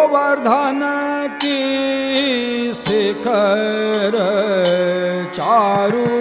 गोवर्धन की शिखर चारू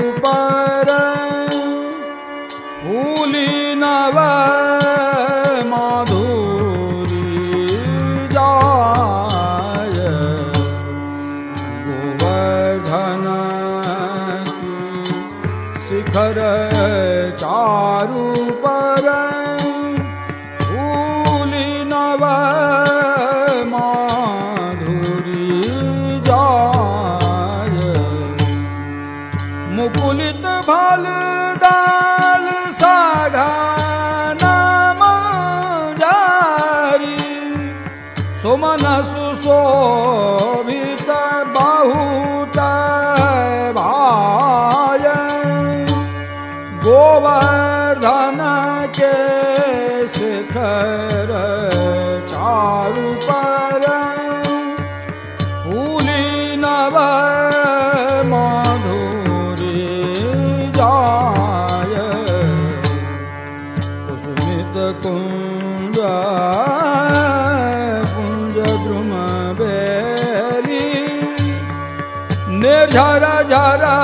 ने झारा झारा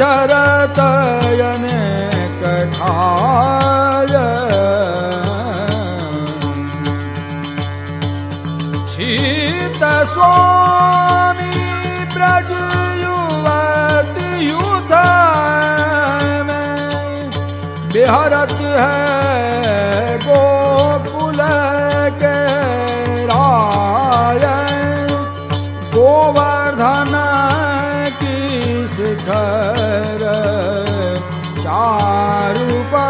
चरतयने कठाय। क्षीत स्वामी ब्रजयुवति युध शरयन बिहरत है रूपा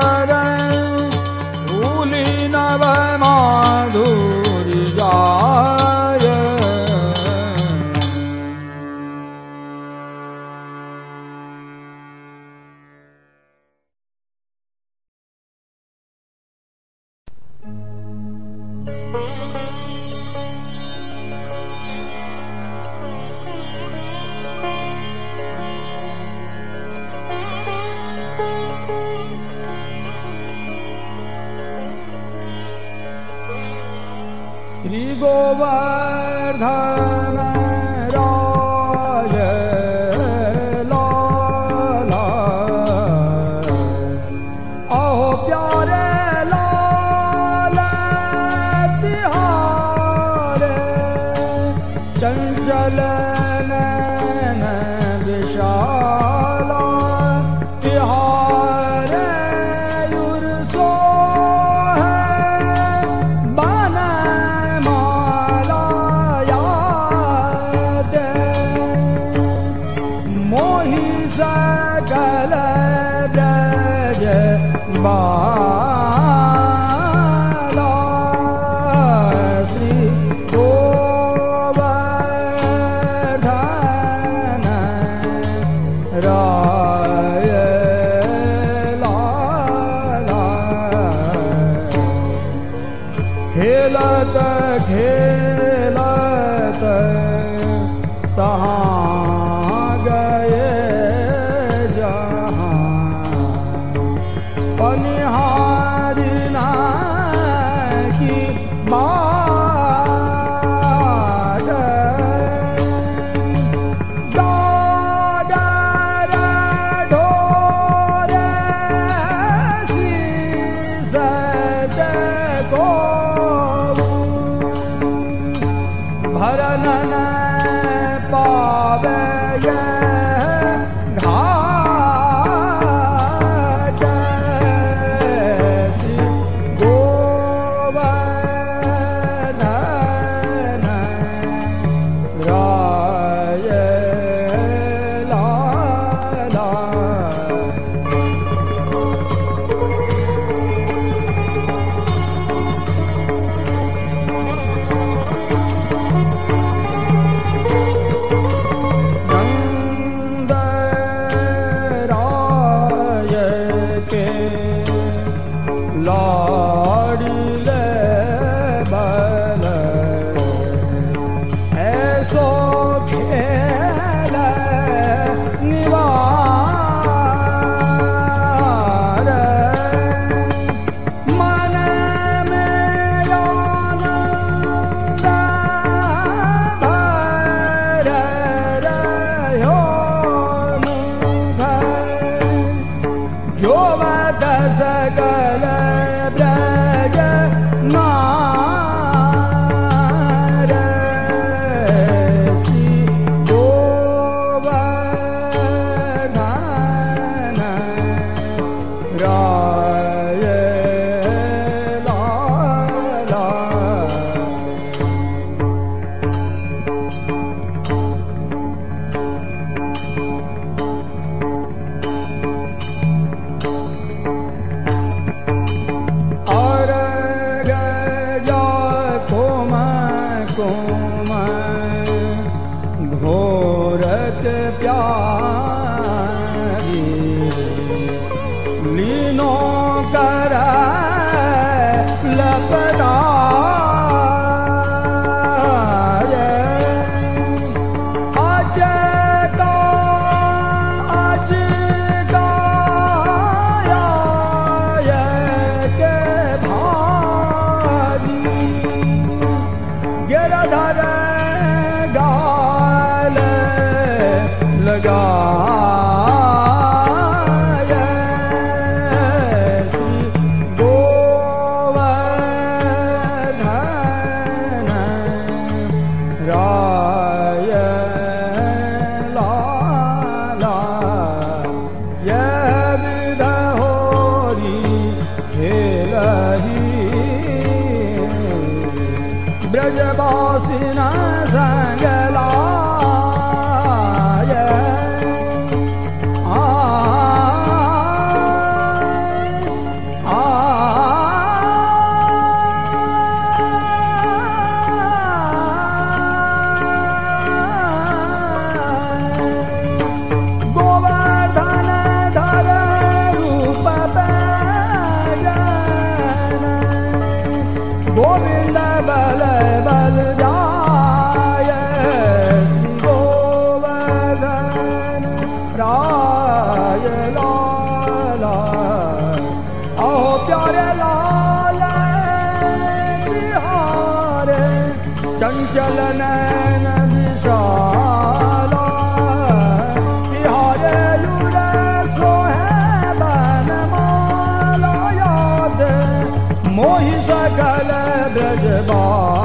Hamza kalem Recep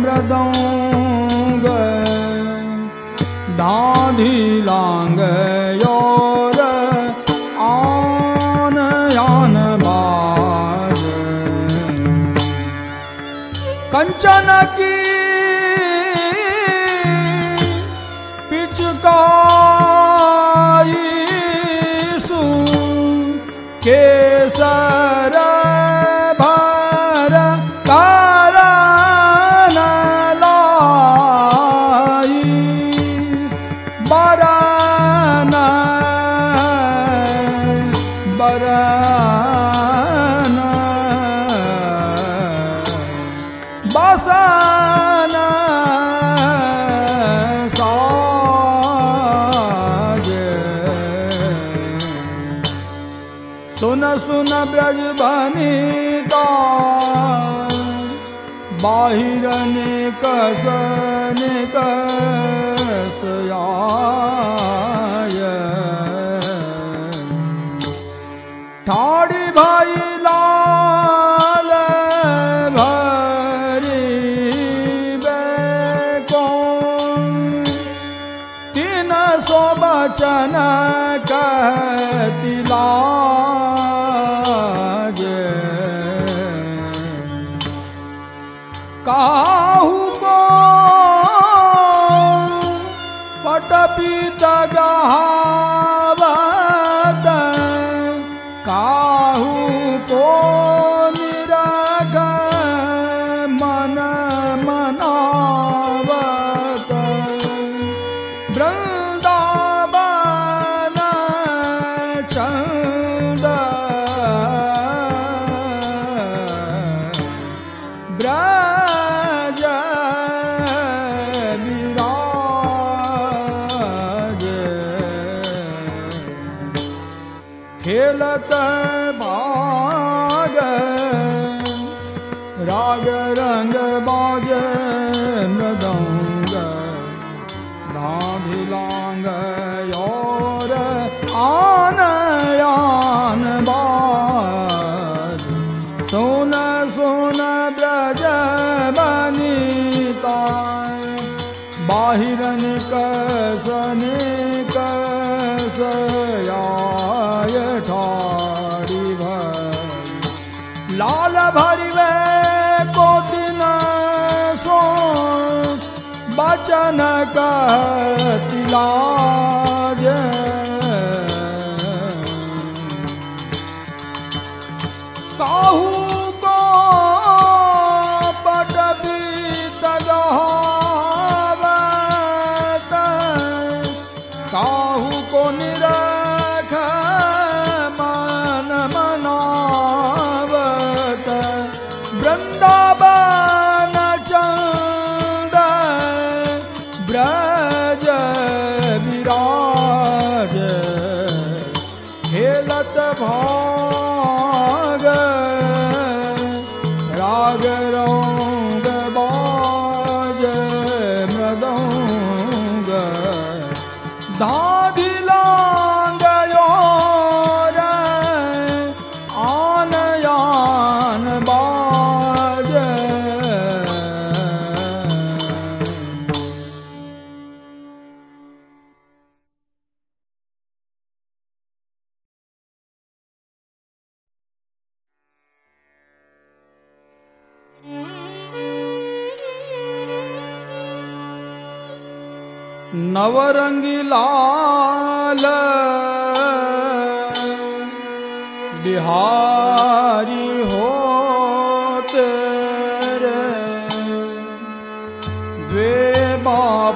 मृदंग दाढ़ी लांग 盖的牢 कहती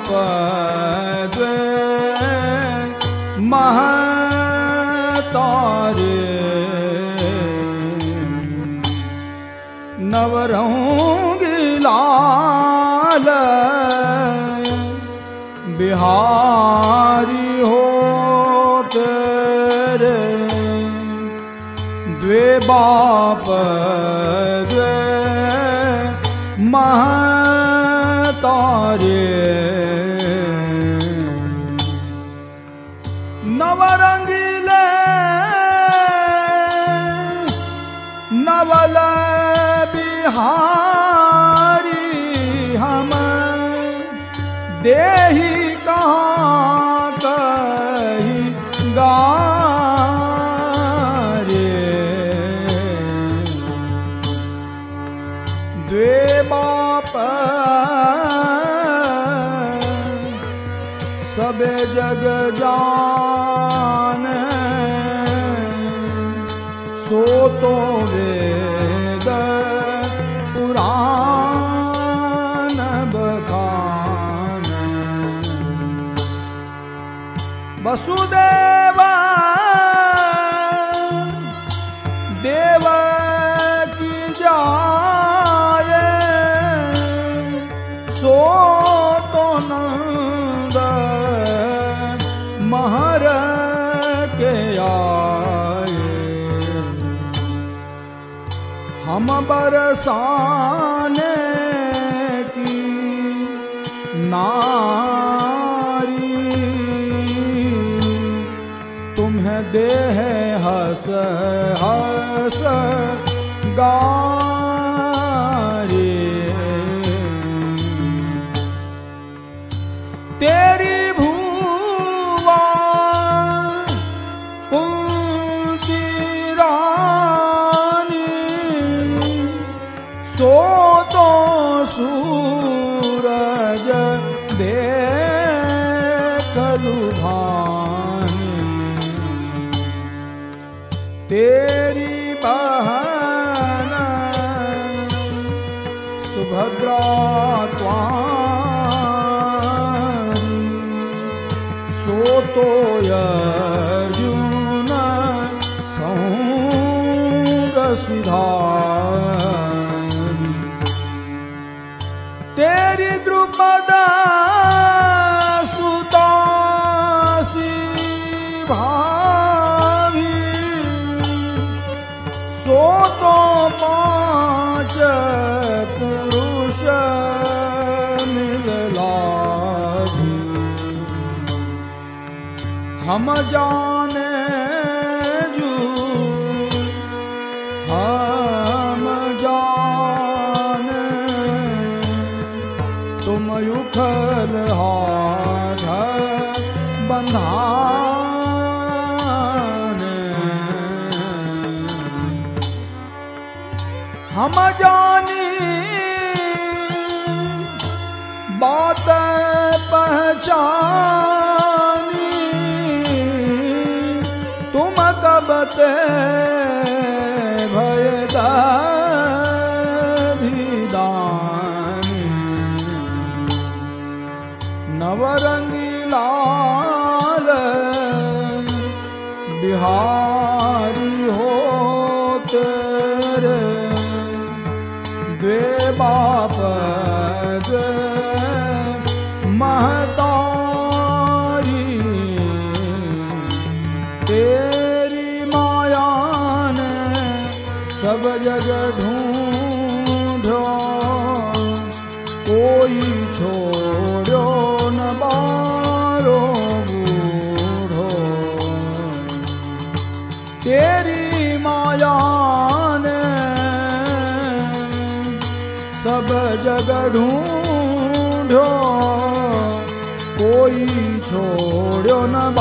पद महतार। नवरंगी लाल बिहारी हो तेरे द्वे बाप द्वे महा ਦੇਵ ਕੀ ਜਾਏ ਸੋ ਤੋ ਨੰਦ ਮਹਰ ਕੇ ਆਏ Oh. Amazon. लोग ढूंढो। कोई छोड़ो न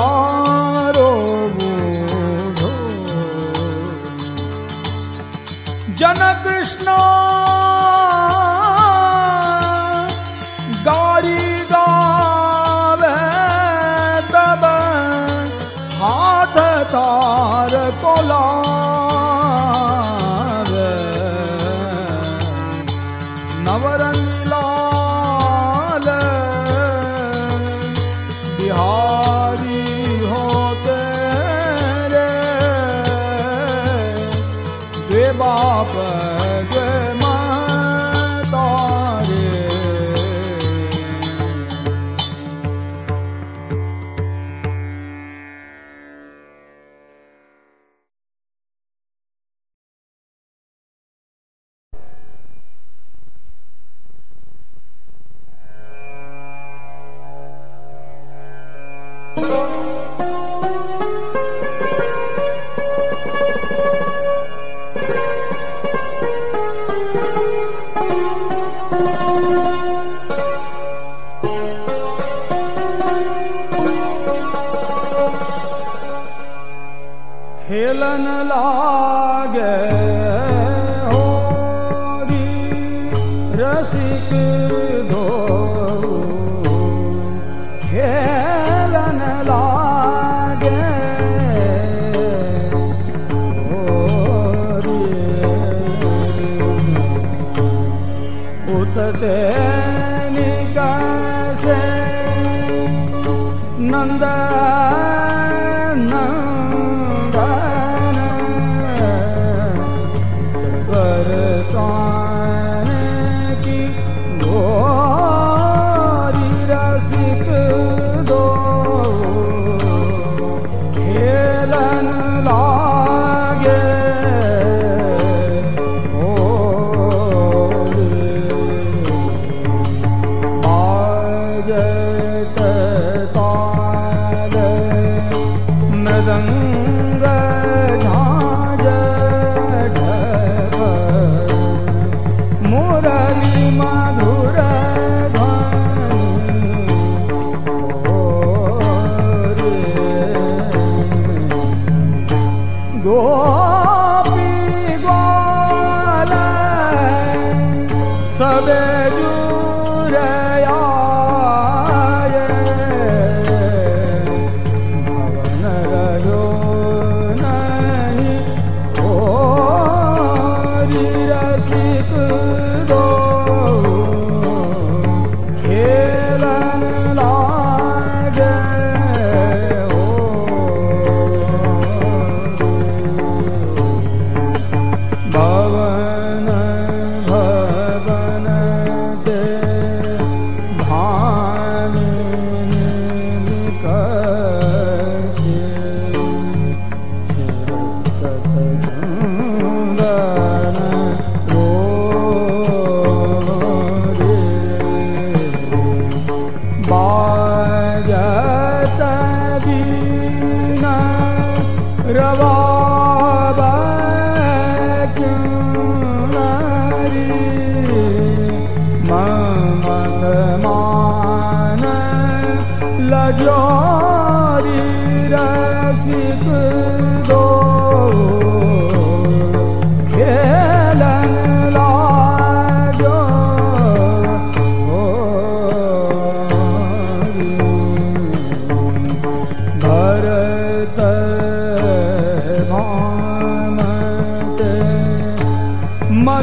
oh.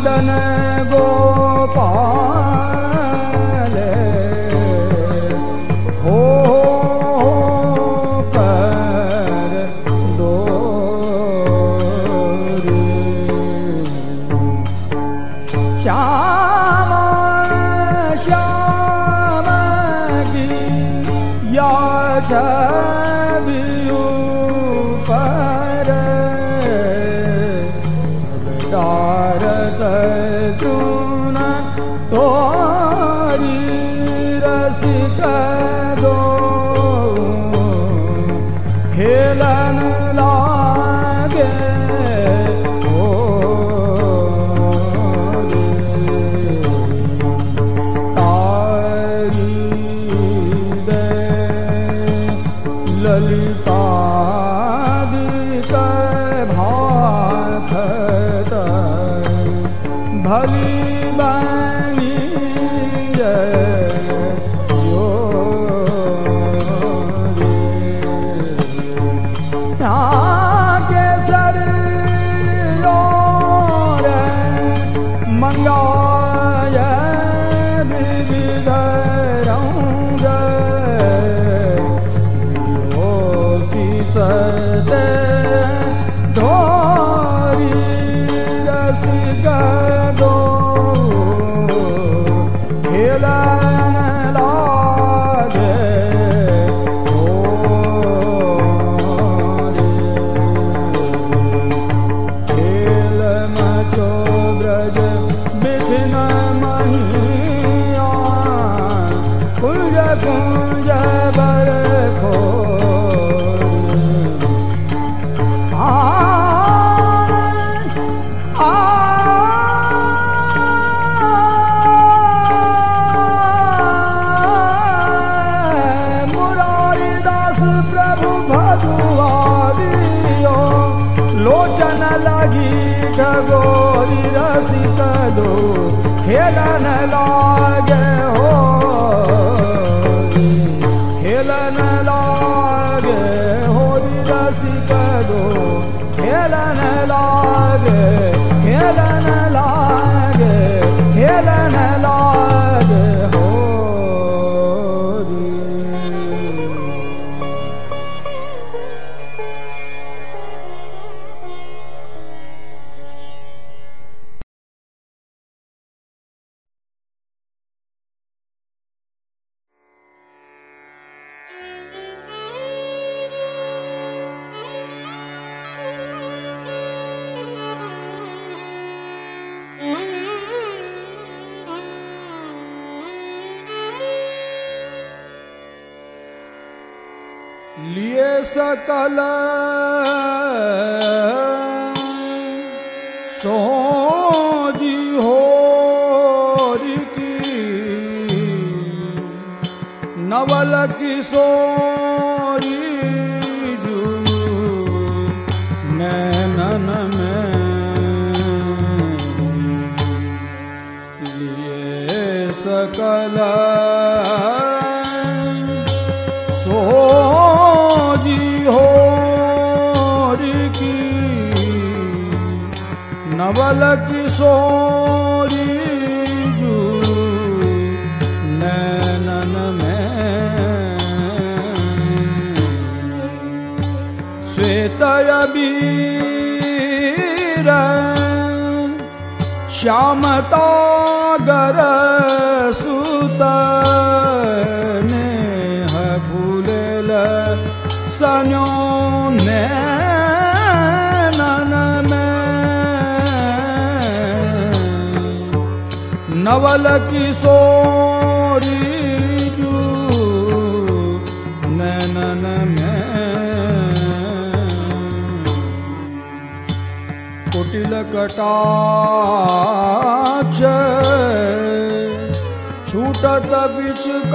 खेलन ओ शीस सकल। सो जी हो की। नवल किशोरी किशोरी जू नैनन में। श्वेतयबीर श्यामतागर सुत नवल किशोरी जू नैनन में कुटिल कटाक्ष छूटत बिचकाई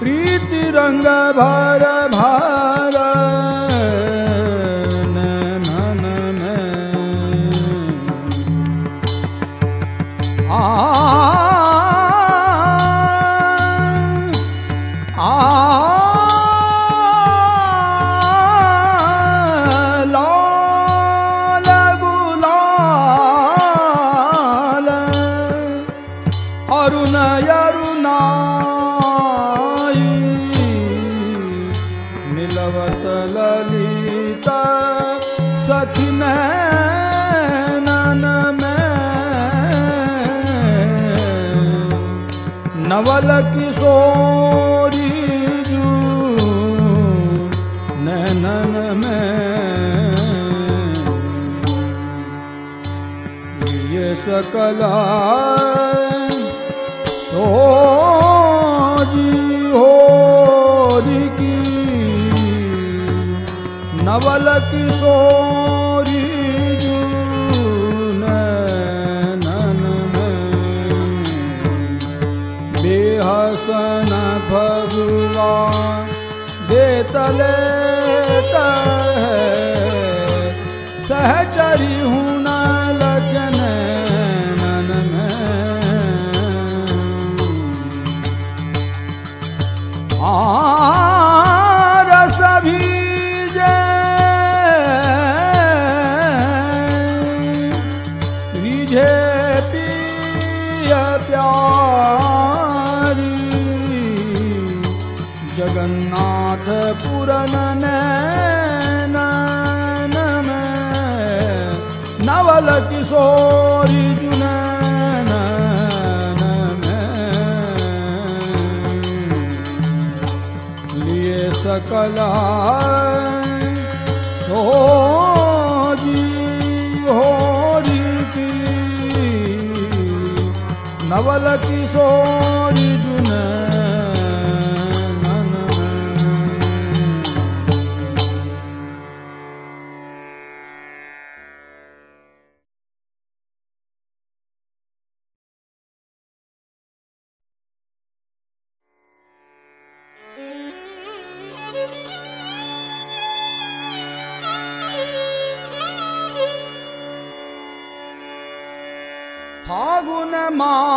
प्रीति रंग भर भर सकला सोजी हो की। नवल जू बेहसन भगवान देतले सहचरी होरी की नवल किशोरी Mom.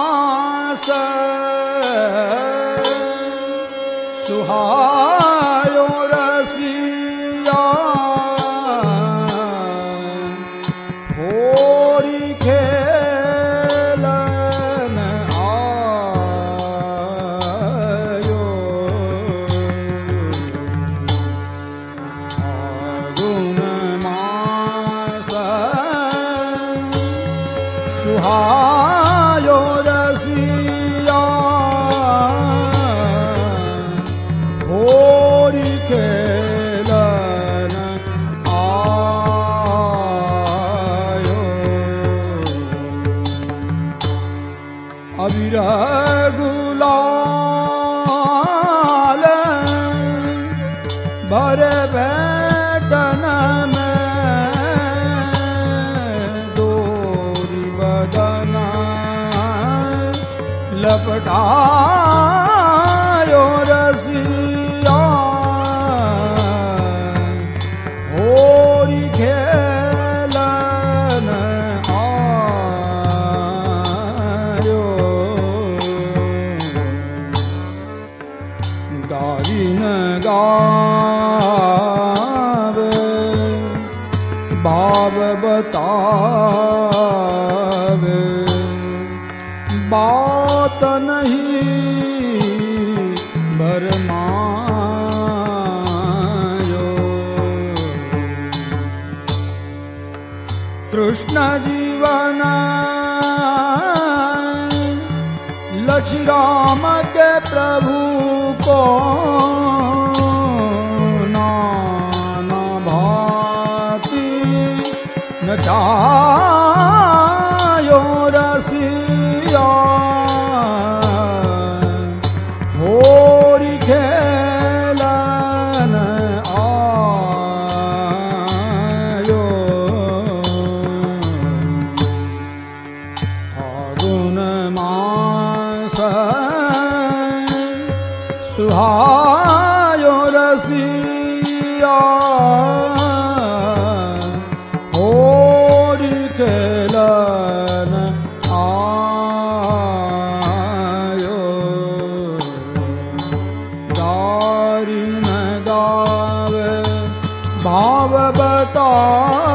哦